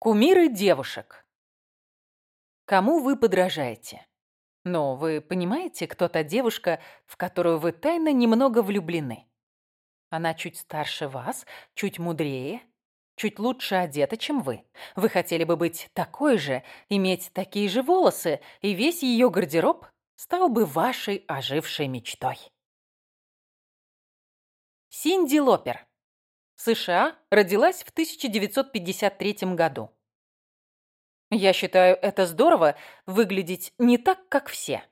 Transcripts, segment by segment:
Кумиры девушек. Кому вы подражаете? Но вы понимаете, кто та девушка, в которую вы тайно немного влюблены? Она чуть старше вас, чуть мудрее, чуть лучше одета, чем вы. Вы хотели бы быть такой же, иметь такие же волосы, и весь ее гардероб стал бы вашей ожившей мечтой. Синди Лопер. США, родилась в 1953 году. Я считаю, это здорово выглядеть не так, как все.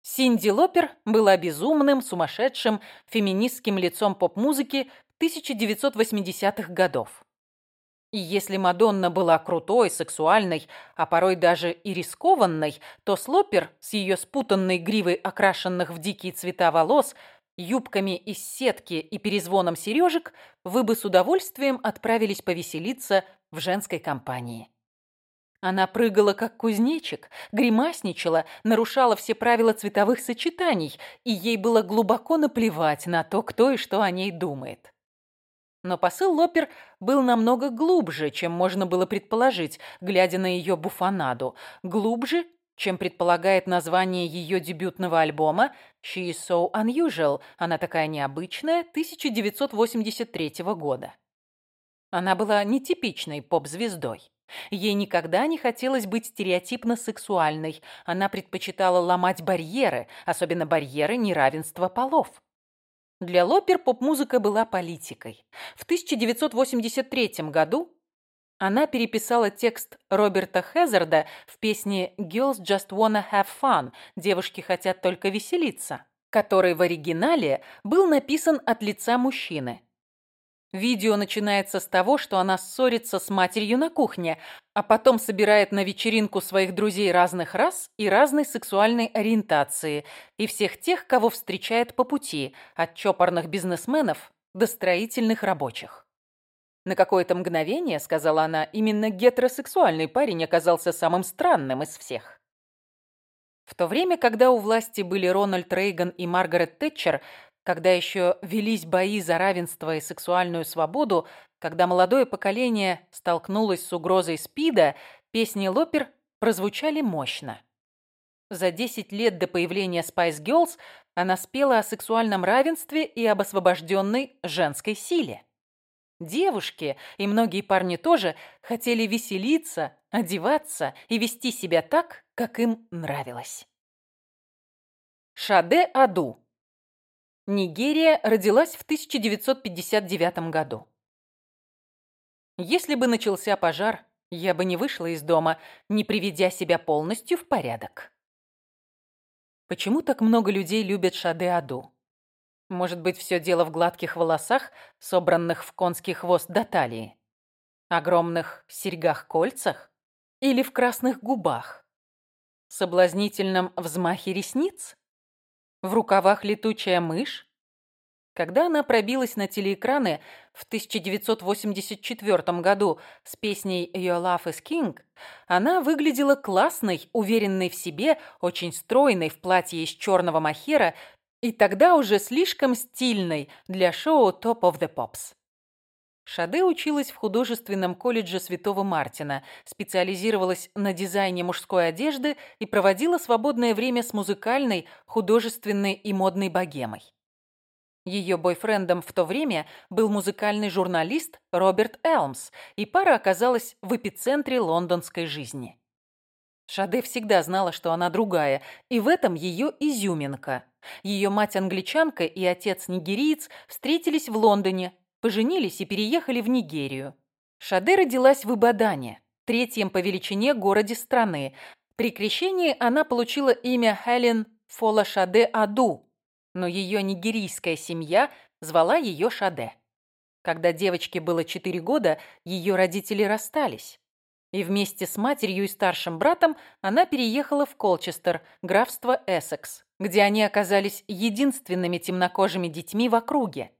Синди Лопер была безумным, сумасшедшим, феминистским лицом поп-музыки 1980-х годов. И если Мадонна была крутой, сексуальной, а порой даже и рискованной, то Слопер с ее спутанной гривой окрашенных в дикие цвета волос – юбками из сетки и перезвоном сережек, вы бы с удовольствием отправились повеселиться в женской компании. Она прыгала, как кузнечик, гримасничала, нарушала все правила цветовых сочетаний, и ей было глубоко наплевать на то, кто и что о ней думает. Но посыл Лопер был намного глубже, чем можно было предположить, глядя на ее буфанаду. Глубже чем предполагает название ее дебютного альбома «She is so unusual», она такая необычная, 1983 года. Она была нетипичной поп-звездой. Ей никогда не хотелось быть стереотипно сексуальной. Она предпочитала ломать барьеры, особенно барьеры неравенства полов. Для Лопер поп-музыка была политикой. В 1983 году она переписала текст Роберта Хезарда в песне «Girls just wanna have fun» «Девушки хотят только веселиться», который в оригинале был написан от лица мужчины. Видео начинается с того, что она ссорится с матерью на кухне, а потом собирает на вечеринку своих друзей разных рас и разной сексуальной ориентации, и всех тех, кого встречает по пути, от чопорных бизнесменов до строительных рабочих. На какое-то мгновение, сказала она, именно гетеросексуальный парень оказался самым странным из всех. В то время, когда у власти были Рональд Рейган и Маргарет Тэтчер, когда еще велись бои за равенство и сексуальную свободу, когда молодое поколение столкнулось с угрозой СПИДа, песни Лопер прозвучали мощно. За 10 лет до появления Spice Girls она спела о сексуальном равенстве и об освобожденной женской силе. Девушки, и многие парни тоже, хотели веселиться, одеваться и вести себя так, как им нравилось. Шаде Аду. Нигерия родилась в 1959 году. Если бы начался пожар, я бы не вышла из дома, не приведя себя полностью в порядок. Почему так много людей любят Шаде Аду? Может быть, все дело в гладких волосах, собранных в конский хвост до талии? Огромных серьгах-кольцах? Или в красных губах? Соблазнительном взмахе ресниц? В рукавах летучая мышь? Когда она пробилась на телеэкраны в 1984 году с песней «Your Love is King», она выглядела классной, уверенной в себе, очень стройной в платье из черного махера и тогда уже слишком стильной для шоу Top of the Pops. Шаде училась в художественном колледже Святого Мартина, специализировалась на дизайне мужской одежды и проводила свободное время с музыкальной, художественной и модной богемой. Ее бойфрендом в то время был музыкальный журналист Роберт Элмс, и пара оказалась в эпицентре лондонской жизни. Шаде всегда знала, что она другая, и в этом ее изюминка. Ее мать англичанка и отец нигериец встретились в Лондоне, поженились и переехали в Нигерию. Шаде родилась в Ибадане, третьем по величине городе страны. При крещении она получила имя Хелен Фола Шаде Аду, но ее нигерийская семья звала ее Шаде. Когда девочке было 4 года, ее родители расстались и вместе с матерью и старшим братом она переехала в Колчестер, графство Эссекс, где они оказались единственными темнокожими детьми в округе.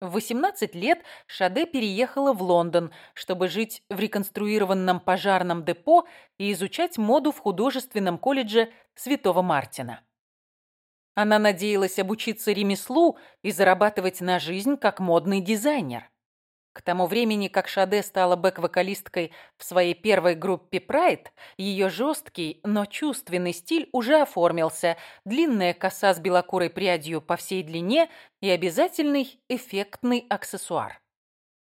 В 18 лет Шаде переехала в Лондон, чтобы жить в реконструированном пожарном депо и изучать моду в художественном колледже Святого Мартина. Она надеялась обучиться ремеслу и зарабатывать на жизнь как модный дизайнер. К тому времени, как Шаде стала бэк-вокалисткой в своей первой группе Pride, ее жесткий, но чувственный стиль уже оформился, длинная коса с белокурой прядью по всей длине и обязательный эффектный аксессуар.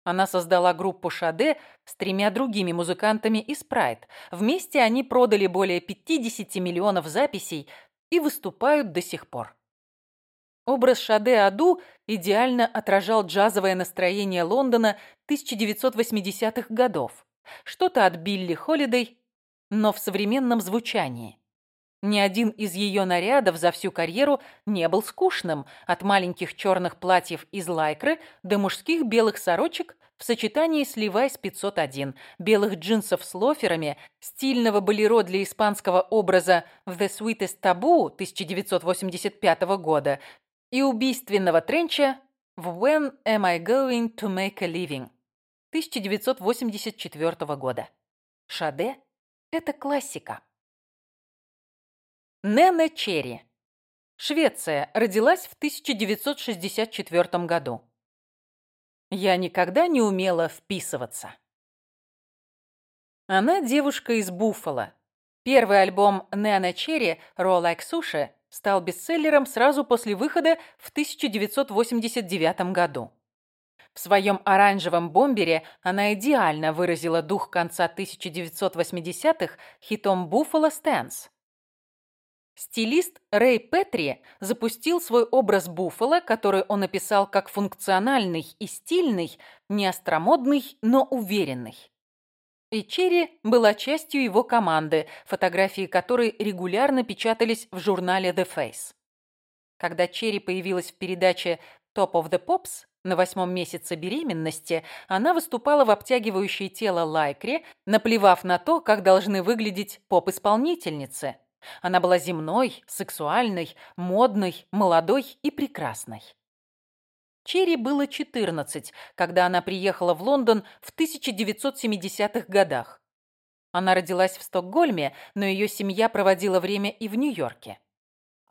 Она создала группу Шаде с тремя другими музыкантами из Прайд. Вместе они продали более 50 миллионов записей и выступают до сих пор. Образ Шаде Аду идеально отражал джазовое настроение Лондона 1980-х годов. Что-то от Билли Холидей, но в современном звучании. Ни один из ее нарядов за всю карьеру не был скучным, от маленьких черных платьев из лайкры до мужских белых сорочек в сочетании с Levi's 501, белых джинсов с лоферами, стильного болеро для испанского образа в The Sweetest Taboo 1985 года и убийственного тренча в «When am I going to make a living» 1984 года. Шаде – это классика. Нена Черри. Швеция. Родилась в 1964 году. Я никогда не умела вписываться. Она девушка из Буффало. Первый альбом Нена Черри «Roll Like Sushi» стал бестселлером сразу после выхода в 1989 году. В своем оранжевом бомбере она идеально выразила дух конца 1980-х хитом «Buffalo Стэнс. Стилист Рэй Петри запустил свой образ Буффало, который он описал как функциональный и стильный, не остромодный, но уверенный. И Черри была частью его команды, фотографии которой регулярно печатались в журнале The Face. Когда Черри появилась в передаче Top of the Pops на восьмом месяце беременности, она выступала в обтягивающей тело лайкре, наплевав на то, как должны выглядеть поп-исполнительницы. Она была земной, сексуальной, модной, молодой и прекрасной. Черри было 14, когда она приехала в Лондон в 1970-х годах. Она родилась в Стокгольме, но ее семья проводила время и в Нью-Йорке.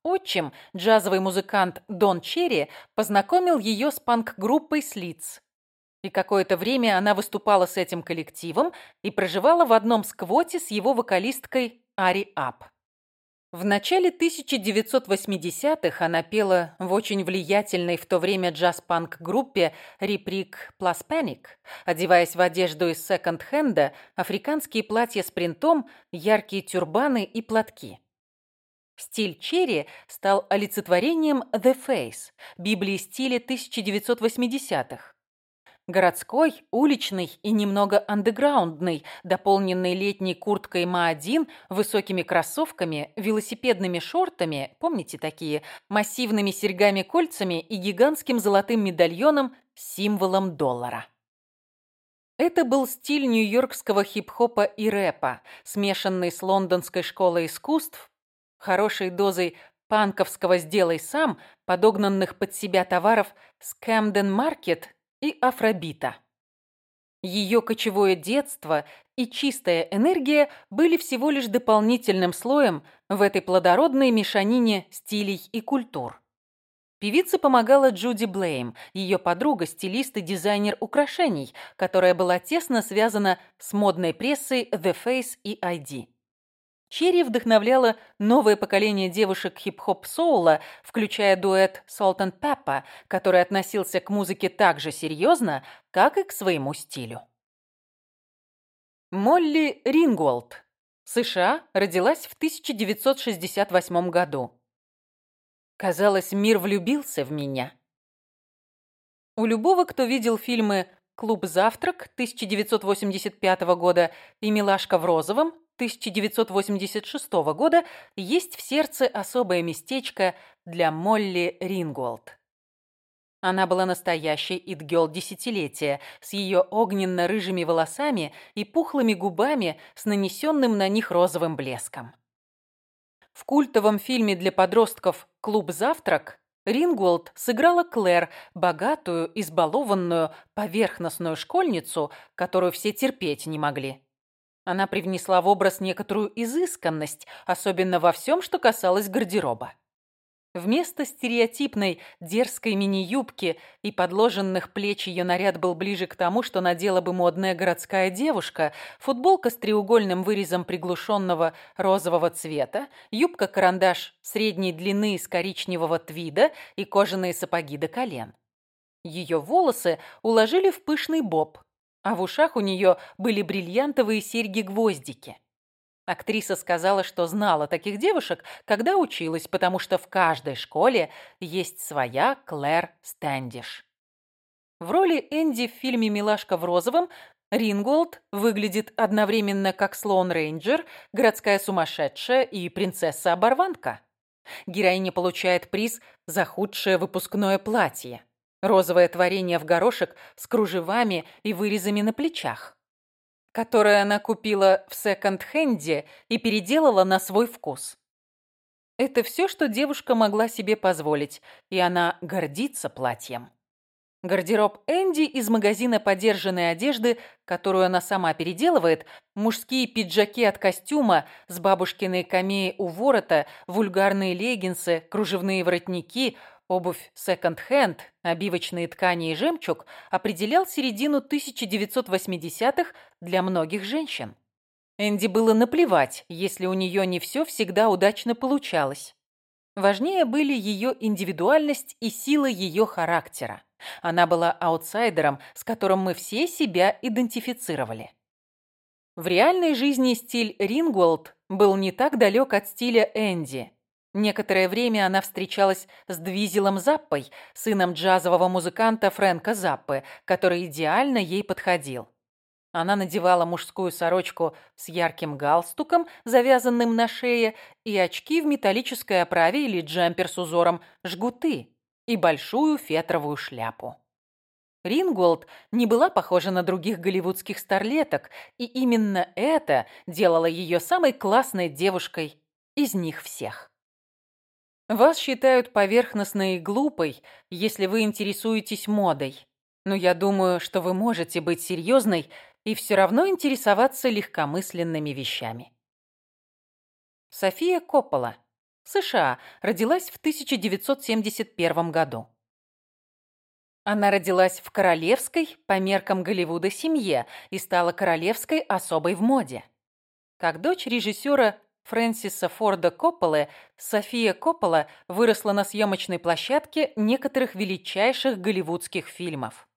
Отчим, джазовый музыкант Дон Черри, познакомил ее с панк-группой «Слиц». И какое-то время она выступала с этим коллективом и проживала в одном сквоте с его вокалисткой Ари Ап. В начале 1980-х она пела в очень влиятельной в то время джаз-панк-группе «Реприк Plus Panic», одеваясь в одежду из секонд-хенда, африканские платья с принтом, яркие тюрбаны и платки. Стиль черри стал олицетворением «The Face» – Библии стиля 1980-х. Городской, уличный и немного андеграундный, дополненный летней курткой Ма-1, высокими кроссовками, велосипедными шортами, помните такие, массивными серьгами-кольцами и гигантским золотым медальоном с символом доллара. Это был стиль нью-йоркского хип-хопа и рэпа, смешанный с лондонской школой искусств, хорошей дозой панковского «сделай сам», подогнанных под себя товаров с Camden Market и Афробита. Ее кочевое детство и чистая энергия были всего лишь дополнительным слоем в этой плодородной мешанине стилей и культур. Певице помогала Джуди Блейм, ее подруга, стилист и дизайнер украшений, которая была тесно связана с модной прессой The Face и ID. Черри вдохновляла новое поколение девушек хип-хоп-соула, включая дуэт Salt and Peppa, который относился к музыке так же серьезно, как и к своему стилю. Молли Рингволд, США, родилась в 1968 году. Казалось, мир влюбился в меня. У любого, кто видел фильмы «Клуб завтрак» 1985 года и «Милашка в розовом» 1986 года есть в сердце особое местечко для Молли Ринголд. Она была настоящей идгёл десятилетия, с её огненно-рыжими волосами и пухлыми губами с нанесённым на них розовым блеском. В культовом фильме для подростков «Клуб завтрак» Ринголд сыграла Клэр, богатую, избалованную, поверхностную школьницу, которую все терпеть не могли. Она привнесла в образ некоторую изысканность, особенно во всем, что касалось гардероба. Вместо стереотипной дерзкой мини-юбки и подложенных плеч ее наряд был ближе к тому, что надела бы модная городская девушка, футболка с треугольным вырезом приглушенного розового цвета, юбка-карандаш средней длины из коричневого твида и кожаные сапоги до колен. Ее волосы уложили в пышный боб, а в ушах у нее были бриллиантовые серьги-гвоздики. Актриса сказала, что знала таких девушек, когда училась, потому что в каждой школе есть своя Клэр Стэндиш. В роли Энди в фильме «Милашка в розовом» Ринголд выглядит одновременно как слон-рейнджер, городская сумасшедшая и принцесса-оборванка. Героиня получает приз за худшее выпускное платье. Розовое творение в горошек с кружевами и вырезами на плечах, которое она купила в секонд-хенде и переделала на свой вкус. Это все, что девушка могла себе позволить, и она гордится платьем. Гардероб Энди из магазина подержанной одежды, которую она сама переделывает, мужские пиджаки от костюма с бабушкиной камеи у ворота, вульгарные леггинсы, кружевные воротники – обувь секонд-хенд, обивочные ткани и жемчуг определял середину 1980-х для многих женщин. Энди было наплевать, если у нее не все всегда удачно получалось. Важнее были ее индивидуальность и сила ее характера. Она была аутсайдером, с которым мы все себя идентифицировали. В реальной жизни стиль Рингуэлд был не так далек от стиля Энди – Некоторое время она встречалась с Двизелом Заппой, сыном джазового музыканта Фрэнка Заппы, который идеально ей подходил. Она надевала мужскую сорочку с ярким галстуком, завязанным на шее, и очки в металлической оправе или джемпер с узором «жгуты» и большую фетровую шляпу. Ринголд не была похожа на других голливудских старлеток, и именно это делало ее самой классной девушкой из них всех. Вас считают поверхностной и глупой, если вы интересуетесь модой. Но я думаю, что вы можете быть серьезной и все равно интересоваться легкомысленными вещами. София Коппола, США, родилась в 1971 году. Она родилась в королевской, по меркам Голливуда, семье и стала королевской особой в моде. Как дочь режиссера Фрэнсиса Форда Копполы, София Коппола выросла на съемочной площадке некоторых величайших голливудских фильмов.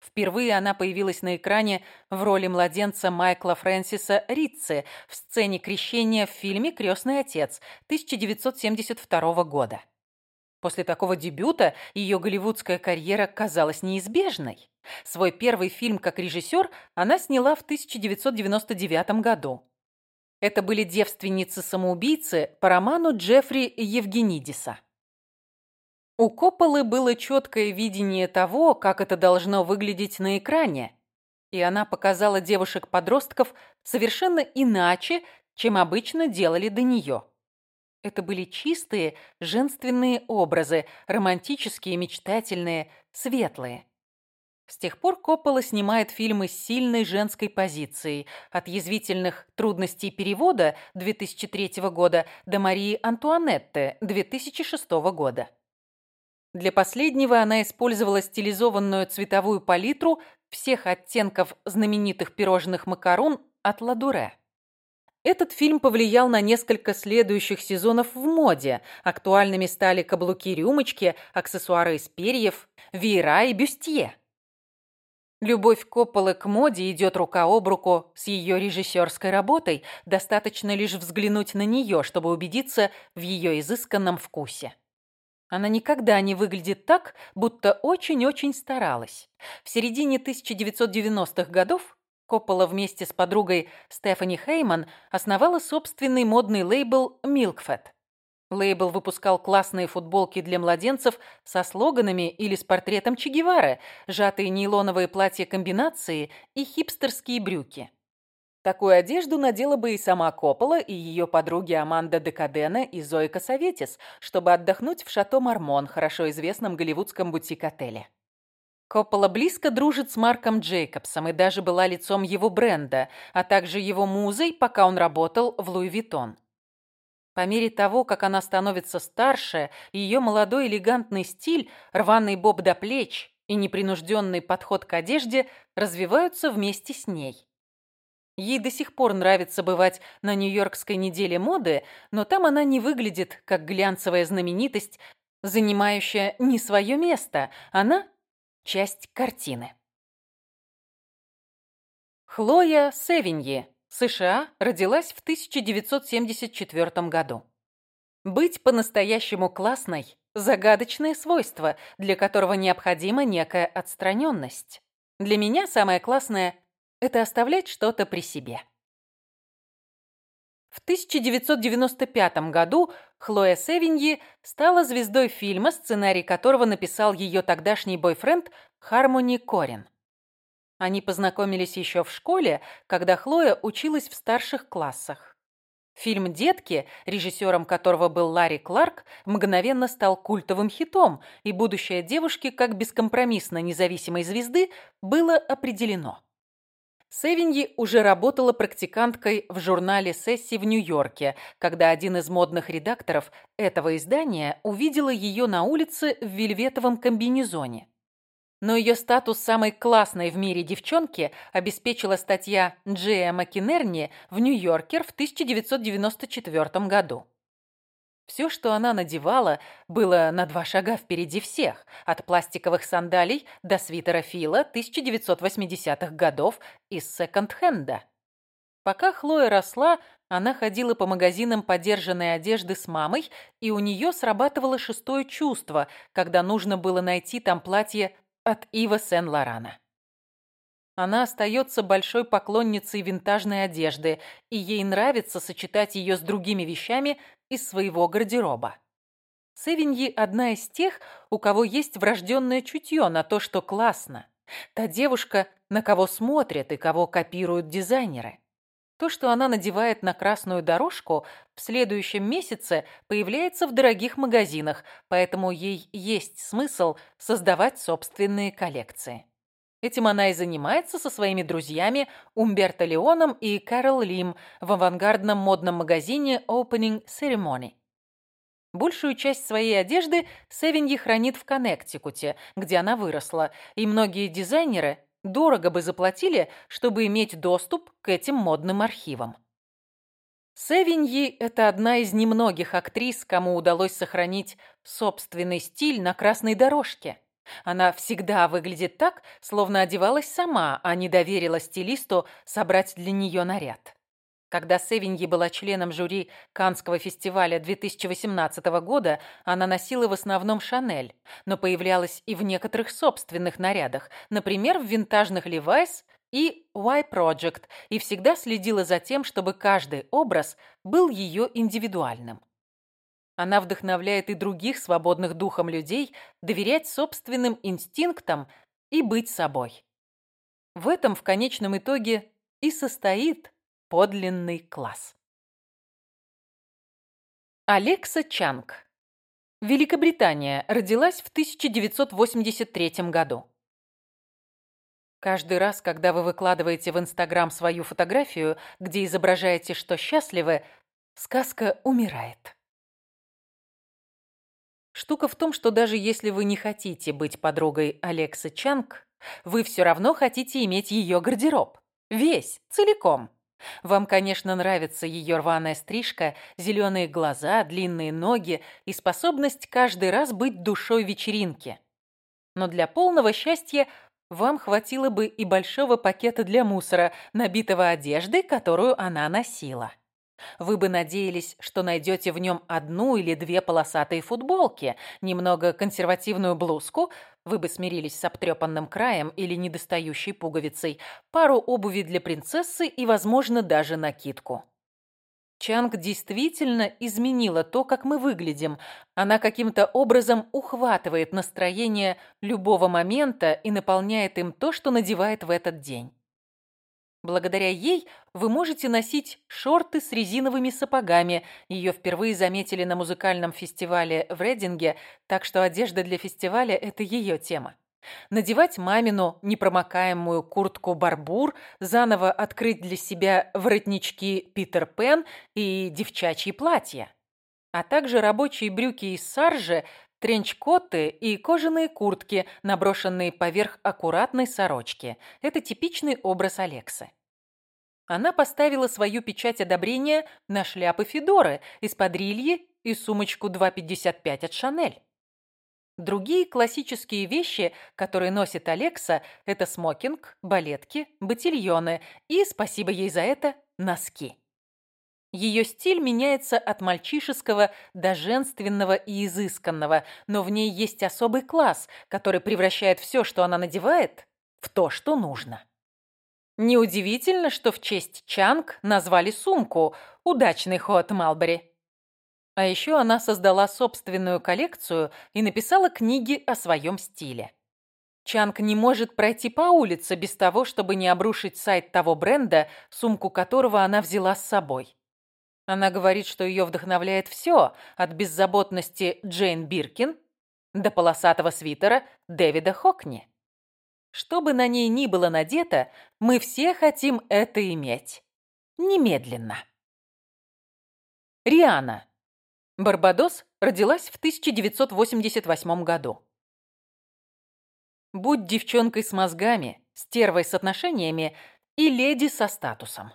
Впервые она появилась на экране в роли младенца Майкла Фрэнсиса Ритци в сцене крещения в фильме «Крестный отец» 1972 года. После такого дебюта ее голливудская карьера казалась неизбежной. Свой первый фильм как режиссер она сняла в 1999 году. Это были девственницы-самоубийцы по роману Джеффри Евгенидиса. У Копполы было четкое видение того, как это должно выглядеть на экране, и она показала девушек-подростков совершенно иначе, чем обычно делали до нее. Это были чистые, женственные образы, романтические, мечтательные, светлые. С тех пор Коппола снимает фильмы с сильной женской позицией, от язвительных трудностей перевода 2003 года до Марии Антуанетты 2006 года. Для последнего она использовала стилизованную цветовую палитру всех оттенков знаменитых пирожных макарон от Ладуре. Этот фильм повлиял на несколько следующих сезонов в моде. Актуальными стали каблуки-рюмочки, аксессуары из перьев, веера и бюстье. Любовь Копполы к моде идет рука об руку с ее режиссерской работой, достаточно лишь взглянуть на нее, чтобы убедиться в ее изысканном вкусе. Она никогда не выглядит так, будто очень-очень старалась. В середине 1990-х годов Коппола вместе с подругой Стефани Хейман основала собственный модный лейбл «Милкфет». Лейбл выпускал классные футболки для младенцев со слоганами или с портретом Че Гевары, сжатые нейлоновые платья-комбинации и хипстерские брюки. Такую одежду надела бы и сама Коппола, и ее подруги Аманда Декадена и Зоика Советис, чтобы отдохнуть в Шато Мармон, хорошо известном голливудском бутик-отеле. Коппола близко дружит с Марком Джейкобсом и даже была лицом его бренда, а также его музой, пока он работал в Луи Виттон. По мере того, как она становится старше, ее молодой элегантный стиль, рваный боб до плеч и непринужденный подход к одежде развиваются вместе с ней. Ей до сих пор нравится бывать на Нью-Йоркской неделе моды, но там она не выглядит как глянцевая знаменитость, занимающая не свое место, она – часть картины. Хлоя Севиньи США родилась в 1974 году. Быть по-настоящему классной – загадочное свойство, для которого необходима некая отстраненность. Для меня самое классное – это оставлять что-то при себе. В 1995 году Хлоя Севиньи стала звездой фильма, сценарий которого написал ее тогдашний бойфренд Хармони Корин. Они познакомились еще в школе, когда Хлоя училась в старших классах. Фильм «Детки», режиссером которого был Ларри Кларк, мгновенно стал культовым хитом, и будущее девушки, как бескомпромиссно независимой звезды, было определено. Севиньи уже работала практиканткой в журнале «Сесси» в Нью-Йорке, когда один из модных редакторов этого издания увидела ее на улице в вельветовом комбинезоне. Но ее статус самой классной в мире девчонки обеспечила статья Джея Макинерни в «Нью-Йоркер» в 1994 году. Все, что она надевала, было на два шага впереди всех, от пластиковых сандалий до свитера Фила 1980-х годов из секонд-хенда. Пока Хлоя росла, она ходила по магазинам подержанной одежды с мамой, и у нее срабатывало шестое чувство, когда нужно было найти там платье от Ива Сен-Лорана. Она остается большой поклонницей винтажной одежды, и ей нравится сочетать ее с другими вещами из своего гардероба. Севиньи – одна из тех, у кого есть врожденное чутье на то, что классно. Та девушка, на кого смотрят и кого копируют дизайнеры. То, что она надевает на красную дорожку, в следующем месяце появляется в дорогих магазинах, поэтому ей есть смысл создавать собственные коллекции. Этим она и занимается со своими друзьями Умберто Леоном и Кэрол Лим в авангардном модном магазине Opening Ceremony. Большую часть своей одежды Севиньи хранит в Коннектикуте, где она выросла, и многие дизайнеры Дорого бы заплатили, чтобы иметь доступ к этим модным архивам. Севиньи – это одна из немногих актрис, кому удалось сохранить собственный стиль на красной дорожке. Она всегда выглядит так, словно одевалась сама, а не доверила стилисту собрать для нее наряд. Когда Севиньи была членом жюри Канского фестиваля 2018 года, она носила в основном «Шанель», но появлялась и в некоторых собственных нарядах, например, в винтажных «Левайс» и «Y Project», и всегда следила за тем, чтобы каждый образ был ее индивидуальным. Она вдохновляет и других свободных духом людей доверять собственным инстинктам и быть собой. В этом в конечном итоге и состоит Подлинный класс. Алекса Чанг. Великобритания. Родилась в 1983 году. Каждый раз, когда вы выкладываете в Инстаграм свою фотографию, где изображаете, что счастливы, сказка умирает. Штука в том, что даже если вы не хотите быть подругой Алекса Чанг, вы все равно хотите иметь ее гардероб. Весь, целиком. Вам, конечно, нравится ее рваная стрижка, зеленые глаза, длинные ноги и способность каждый раз быть душой вечеринки. Но для полного счастья вам хватило бы и большого пакета для мусора, набитого одеждой, которую она носила. Вы бы надеялись, что найдете в нем одну или две полосатые футболки, немного консервативную блузку, вы бы смирились с обтрепанным краем или недостающей пуговицей, пару обуви для принцессы и, возможно, даже накидку. Чанг действительно изменила то, как мы выглядим. Она каким-то образом ухватывает настроение любого момента и наполняет им то, что надевает в этот день. Благодаря ей вы можете носить шорты с резиновыми сапогами. Ее впервые заметили на музыкальном фестивале в Рединге, так что одежда для фестиваля – это ее тема. Надевать мамину непромокаемую куртку-барбур, заново открыть для себя воротнички Питер Пен и девчачьи платья. А также рабочие брюки из саржи Тренчкоты и кожаные куртки, наброшенные поверх аккуратной сорочки. Это типичный образ Алексы. Она поставила свою печать одобрения на шляпы Федоры из подрильи и сумочку 2,55 от Шанель. Другие классические вещи, которые носит Алекса, это смокинг, балетки, ботильоны и, спасибо ей за это, носки. Ее стиль меняется от мальчишеского до женственного и изысканного, но в ней есть особый класс, который превращает все, что она надевает, в то, что нужно. Неудивительно, что в честь Чанг назвали сумку. Удачный ход Малбери. А еще она создала собственную коллекцию и написала книги о своем стиле. Чанг не может пройти по улице без того, чтобы не обрушить сайт того бренда, сумку которого она взяла с собой. Она говорит, что ее вдохновляет все, от беззаботности Джейн Биркин до полосатого свитера Дэвида Хокни. Что бы на ней ни было надето, мы все хотим это иметь. Немедленно. Риана. Барбадос родилась в 1988 году. Будь девчонкой с мозгами, стервой с отношениями и леди со статусом.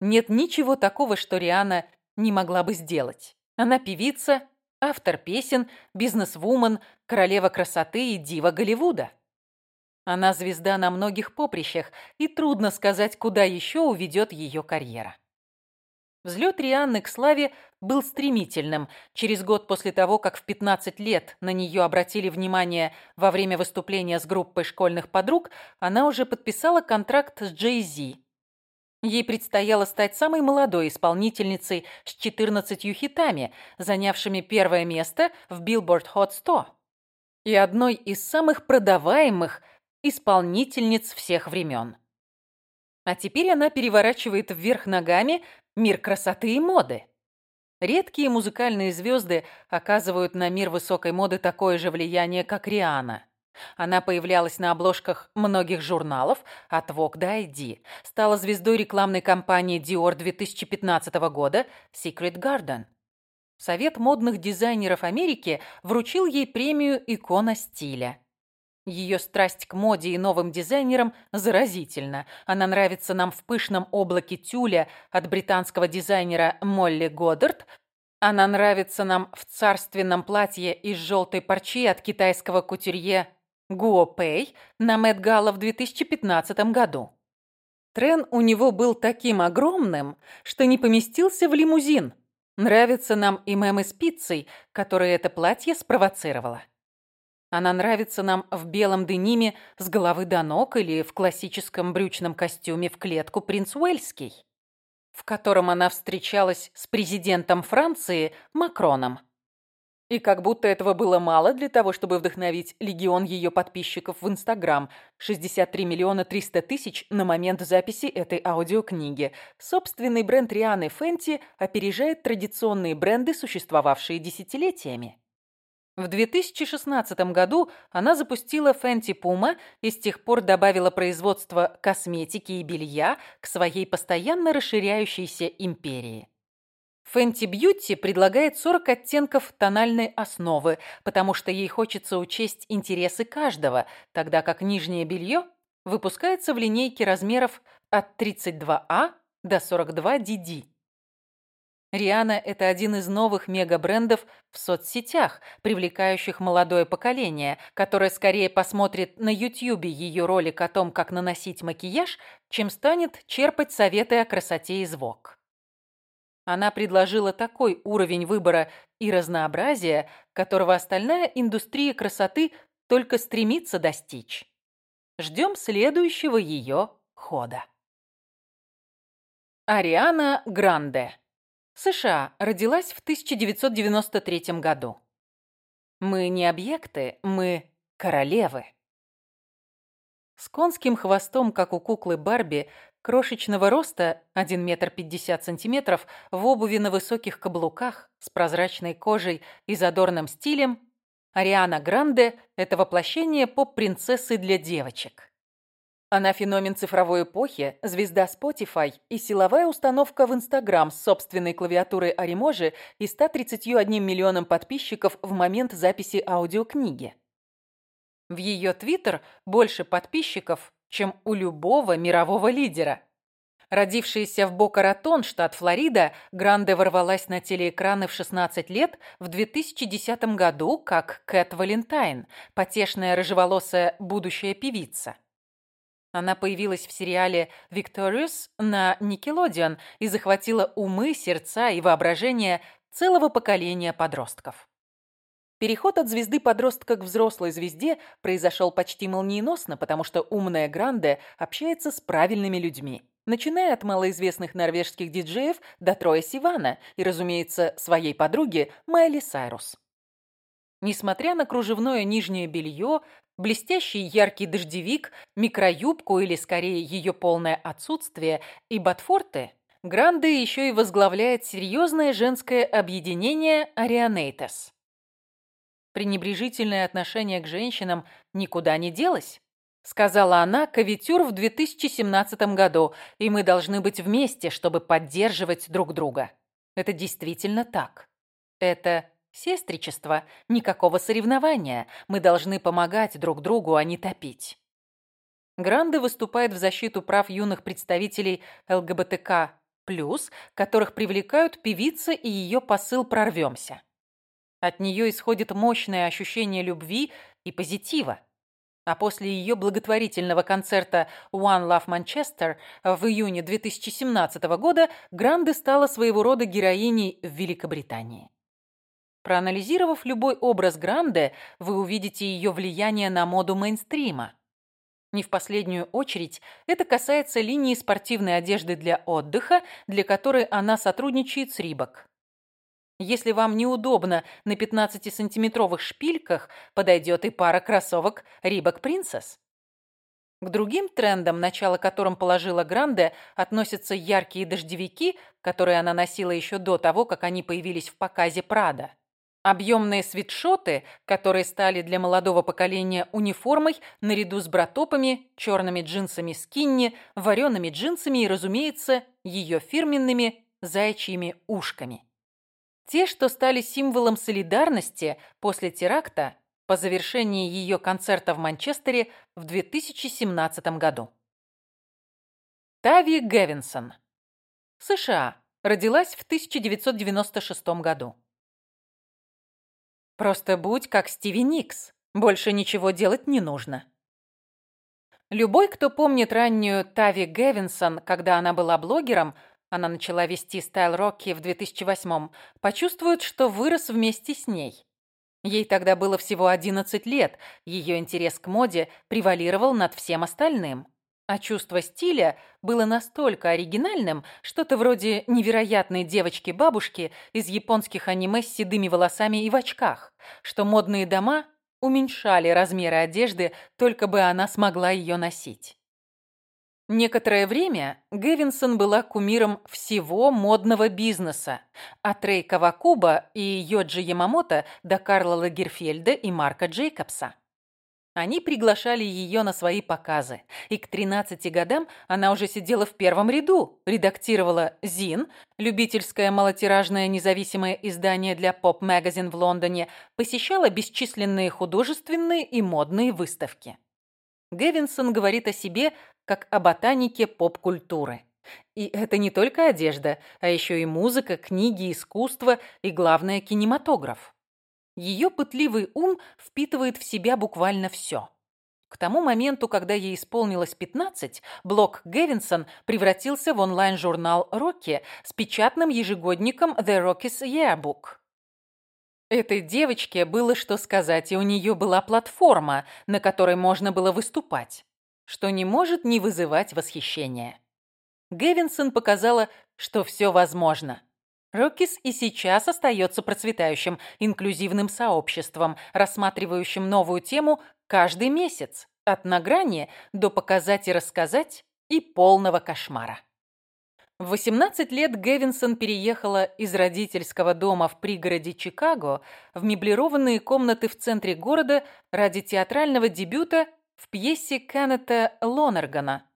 Нет ничего такого, что Риана не могла бы сделать. Она певица, автор песен, бизнесвумен, королева красоты и дива Голливуда. Она звезда на многих поприщах, и трудно сказать, куда еще уведет ее карьера. Взлет Рианны к славе был стремительным. Через год после того, как в 15 лет на нее обратили внимание во время выступления с группой школьных подруг, она уже подписала контракт с Джей-Зи. Ей предстояло стать самой молодой исполнительницей с 14 хитами, занявшими первое место в Billboard Hot 100 и одной из самых продаваемых исполнительниц всех времен. А теперь она переворачивает вверх ногами мир красоты и моды. Редкие музыкальные звезды оказывают на мир высокой моды такое же влияние, как Риана – она появлялась на обложках многих журналов от Vogue до ID, стала звездой рекламной кампании Dior 2015 года Secret Garden. Совет модных дизайнеров Америки вручил ей премию «Икона стиля». Ее страсть к моде и новым дизайнерам заразительна. Она нравится нам в пышном облаке тюля от британского дизайнера Молли Годдард, она нравится нам в царственном платье из желтой парчи от китайского кутюрье Гуо Гуопэй на Мэтгала в 2015 году. Трен у него был таким огромным, что не поместился в лимузин. Нравится нам и мемы с пиццей, которые это платье спровоцировала. Она нравится нам в белом дениме с головы до ног или в классическом брючном костюме в клетку «Принц Уэльский», в котором она встречалась с президентом Франции Макроном. И как будто этого было мало для того, чтобы вдохновить легион ее подписчиков в Инстаграм. 63 миллиона 300 тысяч на момент записи этой аудиокниги. Собственный бренд Рианы Фенти опережает традиционные бренды, существовавшие десятилетиями. В 2016 году она запустила Фенти Пума и с тех пор добавила производство косметики и белья к своей постоянно расширяющейся империи. Фэнти Бьюти предлагает 40 оттенков тональной основы, потому что ей хочется учесть интересы каждого, тогда как нижнее белье выпускается в линейке размеров от 32А а до 42DD. Риана – это один из новых мегабрендов в соцсетях, привлекающих молодое поколение, которое скорее посмотрит на Ютьюбе ее ролик о том, как наносить макияж, чем станет черпать советы о красоте и звук. Она предложила такой уровень выбора и разнообразия, которого остальная индустрия красоты только стремится достичь. Ждем следующего ее хода. Ариана Гранде. США. Родилась в 1993 году. Мы не объекты, мы королевы. С конским хвостом, как у куклы Барби, Крошечного роста, 1 метр 50 сантиметров, в обуви на высоких каблуках, с прозрачной кожей и задорным стилем, Ариана Гранде – это воплощение поп-принцессы для девочек. Она феномен цифровой эпохи, звезда Spotify и силовая установка в Instagram с собственной клавиатурой Ариможи и 131 миллионом подписчиков в момент записи аудиокниги. В ее твиттер больше подписчиков, чем у любого мирового лидера. Родившаяся в Бока-Ратон, штат Флорида, Гранде ворвалась на телеэкраны в 16 лет в 2010 году как Кэт Валентайн, потешная рыжеволосая будущая певица. Она появилась в сериале «Victorious» на Nickelodeon и захватила умы, сердца и воображение целого поколения подростков. Переход от звезды подростка к взрослой звезде произошел почти молниеносно, потому что умная Гранде общается с правильными людьми. Начиная от малоизвестных норвежских диджеев до Троя Сивана и, разумеется, своей подруги Майли Сайрус. Несмотря на кружевное нижнее белье, блестящий яркий дождевик, микроюбку или, скорее, ее полное отсутствие и ботфорты, Гранде еще и возглавляет серьезное женское объединение «Арианейтес» пренебрежительное отношение к женщинам никуда не делось. Сказала она Кавитюр в 2017 году, и мы должны быть вместе, чтобы поддерживать друг друга. Это действительно так. Это сестричество, никакого соревнования. Мы должны помогать друг другу, а не топить. Гранде выступает в защиту прав юных представителей ЛГБТК+, которых привлекают певица и ее посыл «Прорвемся». От нее исходит мощное ощущение любви и позитива. А после ее благотворительного концерта «One Love Manchester» в июне 2017 года Гранде стала своего рода героиней в Великобритании. Проанализировав любой образ Гранде, вы увидите ее влияние на моду мейнстрима. Не в последнюю очередь это касается линии спортивной одежды для отдыха, для которой она сотрудничает с Рибок. Если вам неудобно на 15-сантиметровых шпильках, подойдет и пара кроссовок Рибок Принцесс. К другим трендам, начало которым положила Гранде, относятся яркие дождевики, которые она носила еще до того, как они появились в показе Прада. Объемные свитшоты, которые стали для молодого поколения униформой, наряду с братопами, черными джинсами скинни, вареными джинсами и, разумеется, ее фирменными заячьими ушками. Те, что стали символом солидарности после теракта по завершении ее концерта в Манчестере в 2017 году. Тави Гевинсон. США. Родилась в 1996 году. Просто будь как Стиви Никс. Больше ничего делать не нужно. Любой, кто помнит раннюю Тави Гевинсон, когда она была блогером – она начала вести стайл-рокки в 2008-м, почувствует, что вырос вместе с ней. Ей тогда было всего 11 лет, ее интерес к моде превалировал над всем остальным. А чувство стиля было настолько оригинальным, что-то вроде невероятной девочки-бабушки из японских аниме с седыми волосами и в очках, что модные дома уменьшали размеры одежды, только бы она смогла ее носить. Некоторое время Гевинсон была кумиром всего модного бизнеса. А От Рэй Кавакуба и Йоджи Ямамото до Карла Лагерфельда и Марка Джейкобса. Они приглашали ее на свои показы, и к 13 годам она уже сидела в первом ряду, редактировала «Зин», любительское малотиражное независимое издание для поп-магазин в Лондоне, посещала бесчисленные художественные и модные выставки. Гевинсон говорит о себе как о ботанике поп-культуры. И это не только одежда, а еще и музыка, книги, искусство и, главное, кинематограф. Ее пытливый ум впитывает в себя буквально все. К тому моменту, когда ей исполнилось 15, блог Гевинсон превратился в онлайн-журнал «Рокки» с печатным ежегодником «The Rockies Yearbook». Этой девочке было что сказать, и у нее была платформа, на которой можно было выступать что не может не вызывать восхищения. Гевинсон показала, что все возможно. Рокис и сейчас остается процветающим инклюзивным сообществом, рассматривающим новую тему каждый месяц, от награни до показать и рассказать и полного кошмара. В 18 лет Гевинсон переехала из родительского дома в пригороде Чикаго в меблированные комнаты в центре города ради театрального дебюта в пьесе Кеннета Лонергана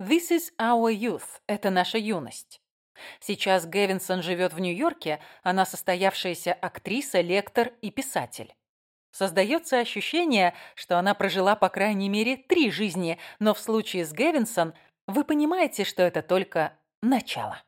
«This is our youth» — это наша юность. Сейчас Гевинсон живет в Нью-Йорке, она состоявшаяся актриса, лектор и писатель. Создается ощущение, что она прожила по крайней мере три жизни, но в случае с Гевинсон вы понимаете, что это только начало.